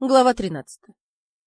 Глава 13.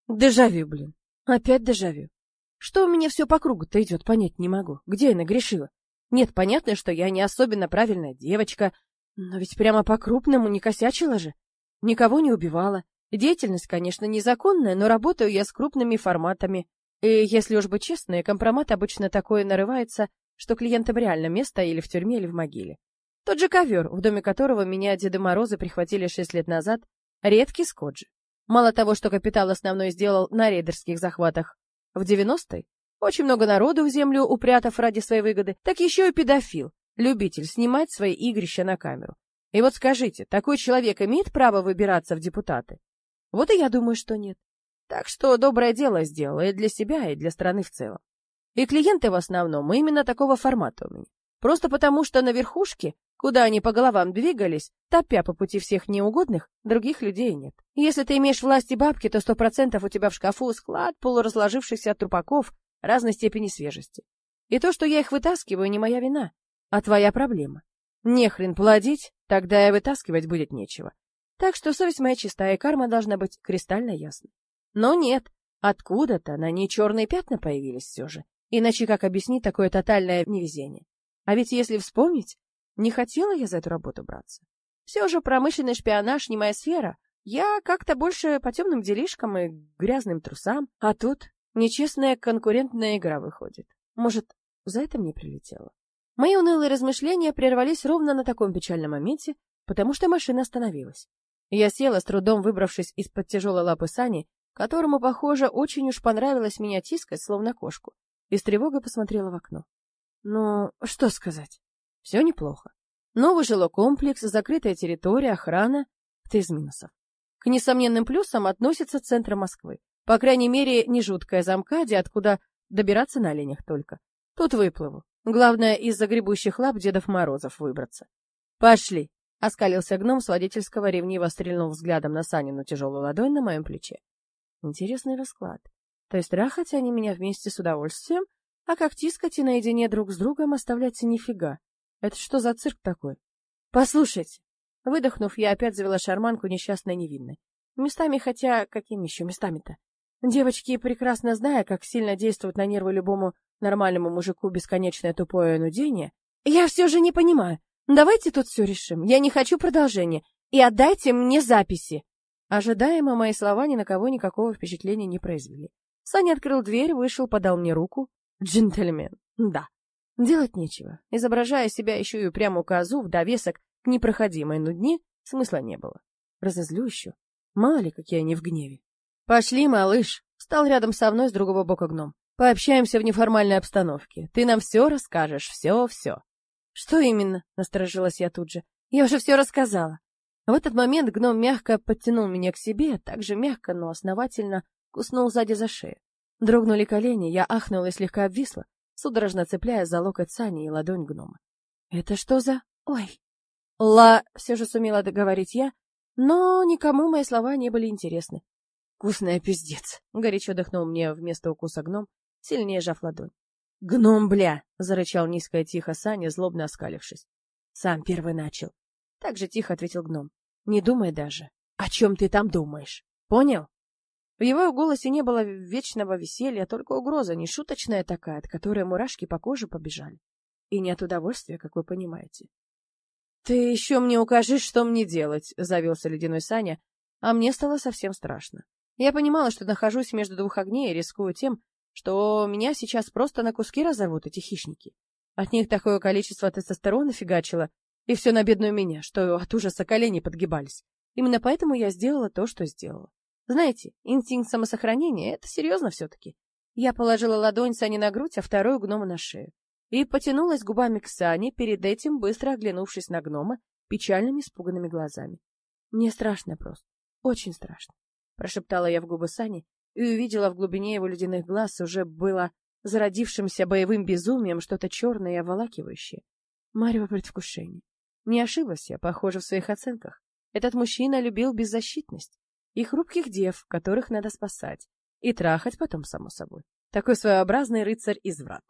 Дежавю, блин. Опять дежавю. Что у меня все по кругу-то идет, понять не могу. Где я нагрешила? Нет, понятно, что я не особенно правильная девочка, но ведь прямо по-крупному не косячила же. Никого не убивала. Деятельность, конечно, незаконная, но работаю я с крупными форматами. И, если уж быть честной, компромат обычно такое нарывается, что клиентам реально место или в тюрьме, или в могиле. Тот же ковер, в доме которого меня Деда Морозы прихватили шесть лет назад, редкий скотч. Мало того, что капитал основной сделал на рейдерских захватах в 90-е, очень много народу в землю упрятав ради своей выгоды, так еще и педофил, любитель снимать свои игрища на камеру. И вот скажите, такой человек имеет право выбираться в депутаты? Вот и я думаю, что нет. Так что доброе дело сделал и для себя, и для страны в целом. И клиенты в основном именно такого формата у меня. Просто потому, что на верхушке Куда они по головам двигались, топя по пути всех неугодных, других людей нет. Если ты имеешь власть и бабки, то сто процентов у тебя в шкафу склад полуразложившихся трупаков разной степени свежести. И то, что я их вытаскиваю, не моя вина, а твоя проблема. Не хрен плодить, тогда и вытаскивать будет нечего. Так что совесть моя чистая, и карма должна быть кристально ясна. Но нет, откуда-то на ней черные пятна появились все же. Иначе как объяснить такое тотальное невезение? А ведь если вспомнить, не хотела я за эту работу браться. Все же промышленный шпионаж не моя сфера. Я как-то больше по темным делишкам и грязным трусам. А тут нечестная конкурентная игра выходит. Может, за это мне прилетело? Мои унылые размышления прервались ровно на таком печальном моменте, потому что машина остановилась. Я села, с трудом выбравшись из-под тяжелой лапы Сани, которому, похоже, очень уж понравилось меня тискать, словно кошку, и с тревогой посмотрела в окно. Ну, что сказать? Все неплохо. Новый жилой комплекс, закрытая территория, охрана — это из минусов. К несомненным плюсам относится центр Москвы. По крайней мере, не жуткая замкаде, откуда добираться на оленях только. Тут выплыву. Главное, из загребущих лап Дедов Морозов выбраться. «Пошли!» — оскалился гном с водительского, ревниво стрельнул взглядом на Санину тяжелую ладонь на моем плече. Интересный расклад. То есть трахать они меня вместе с удовольствием, а как тискать и наедине друг с другом оставляться нифига. Это что за цирк такой? Послушайте. Выдохнув, я опять завела шарманку несчастной невинной. Местами, хотя какими еще местами-то? Девочки, прекрасно зная, как сильно действует на нервы любому нормальному мужику бесконечное тупое нудение, я все же не понимаю. Давайте тут все решим. Я не хочу продолжения. И отдайте мне записи. Ожидаемо мои слова ни на кого никакого впечатления не произвели. Саня открыл дверь, вышел, подал мне руку. Джентльмен. Да, Делать нечего. Изображая себя еще и прямо козу в довесок к непроходимой нудне, смысла не было. Разозлю еще. Мало ли, какие они в гневе. «Пошли, малыш!» Встал рядом со мной с другого бока гном. «Пообщаемся в неформальной обстановке. Ты нам все расскажешь, все-все». «Что именно?» — насторожилась я тут же. «Я уже все рассказала». В этот момент гном мягко подтянул меня к себе, так же мягко, но основательно куснул сзади за шею. Дрогнули колени, я ахнула и слегка обвисла судорожно цепляя за локоть Сани и ладонь гнома. «Это что за... Ой!» «Ла...» — все же сумела договорить я, но никому мои слова не были интересны. «Вкусная пиздец!» — горячо дыхнул мне вместо укуса гном, сильнее сжав ладонь. «Гном, бля!» — зарычал низко и тихо Саня, злобно оскалившись. «Сам первый начал». Так же тихо ответил гном. «Не думай даже. О чем ты там думаешь? Понял?» В его голосе не было вечного веселья, только угроза, нешуточная такая, от которой мурашки по коже побежали. И не от удовольствия, как вы понимаете. — Ты еще мне укажешь, что мне делать, — завелся ледяной Саня, а мне стало совсем страшно. Я понимала, что нахожусь между двух огней и рискую тем, что меня сейчас просто на куски разорвут эти хищники. От них такое количество тестостерона фигачило, и все на бедную меня, что от ужаса колени подгибались. Именно поэтому я сделала то, что сделала. Знаете, инстинкт самосохранения — это серьезно все-таки. Я положила ладонь Сани на грудь, а вторую гнома на шею. И потянулась губами к Сане, перед этим быстро оглянувшись на гнома печальными испуганными глазами. Мне страшно просто, очень страшно, прошептала я в губы Сани и увидела в глубине его ледяных глаз уже было зародившимся боевым безумием что-то черное и оволакивающее. Марево предвкушение. Не ошиблась я, похоже, в своих оценках. Этот мужчина любил беззащитность и хрупких дев, которых надо спасать, и трахать потом, само собой. Такой своеобразный рыцарь-изврат.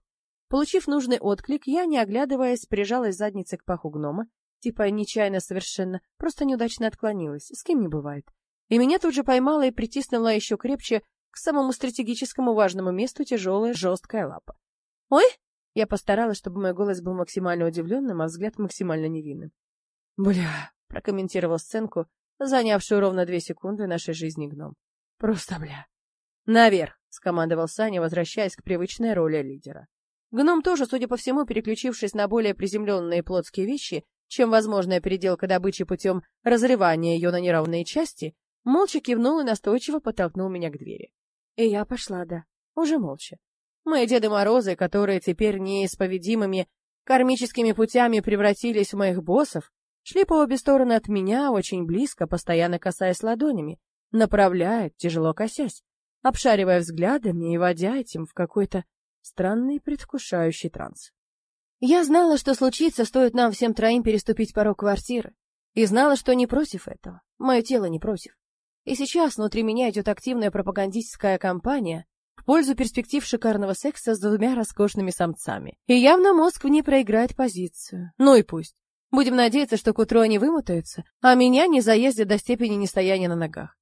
Получив нужный отклик, я, не оглядываясь, прижалась задницей к паху гнома, типа нечаянно совершенно, просто неудачно отклонилась, с кем не бывает. и меня тут же поймала и притиснула еще крепче к самому стратегическому важному месту тяжелая жесткая лапа. «Ой!» Я постаралась, чтобы мой голос был максимально удивленным, а взгляд максимально невинным. «Бля!» — прокомментировал сценку, занявшую ровно две секунды нашей жизни гном. «Просто бля!» «Наверх!» — скомандовал Саня, возвращаясь к привычной роли лидера. Гном тоже, судя по всему, переключившись на более приземленные плотские вещи, чем возможная переделка добычи путем разрывания ее на неравные части, молча кивнул и настойчиво подтолкнул меня к двери. И я пошла, да, уже молча. Мои Деды Морозы, которые теперь неисповедимыми кармическими путями превратились в моих боссов, шли по обе стороны от меня, очень близко, постоянно касаясь ладонями, направляя, тяжело косясь, обшаривая взглядами и водя этим в какой-то странный предвкушающий транс. Я знала, что случится, стоит нам всем троим переступить порог квартиры. И знала, что не против этого. Мое тело не против. И сейчас внутри меня идет активная пропагандистская кампания в пользу перспектив шикарного секса с двумя роскошными самцами. И явно мозг в ней проиграет позицию. Ну и пусть. Будем надеяться, что к утру они вымотаются, а меня не заездят до степени нестояния на ногах.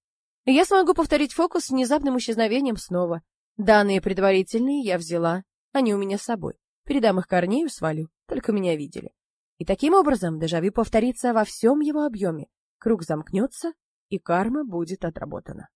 Я смогу повторить фокус с внезапным исчезновением снова. Данные предварительные я взяла, они у меня с собой. Передам их Корнею, свалю, только меня видели. И таким образом дежавю повторится во всем его объеме. Круг замкнется, и карма будет отработана.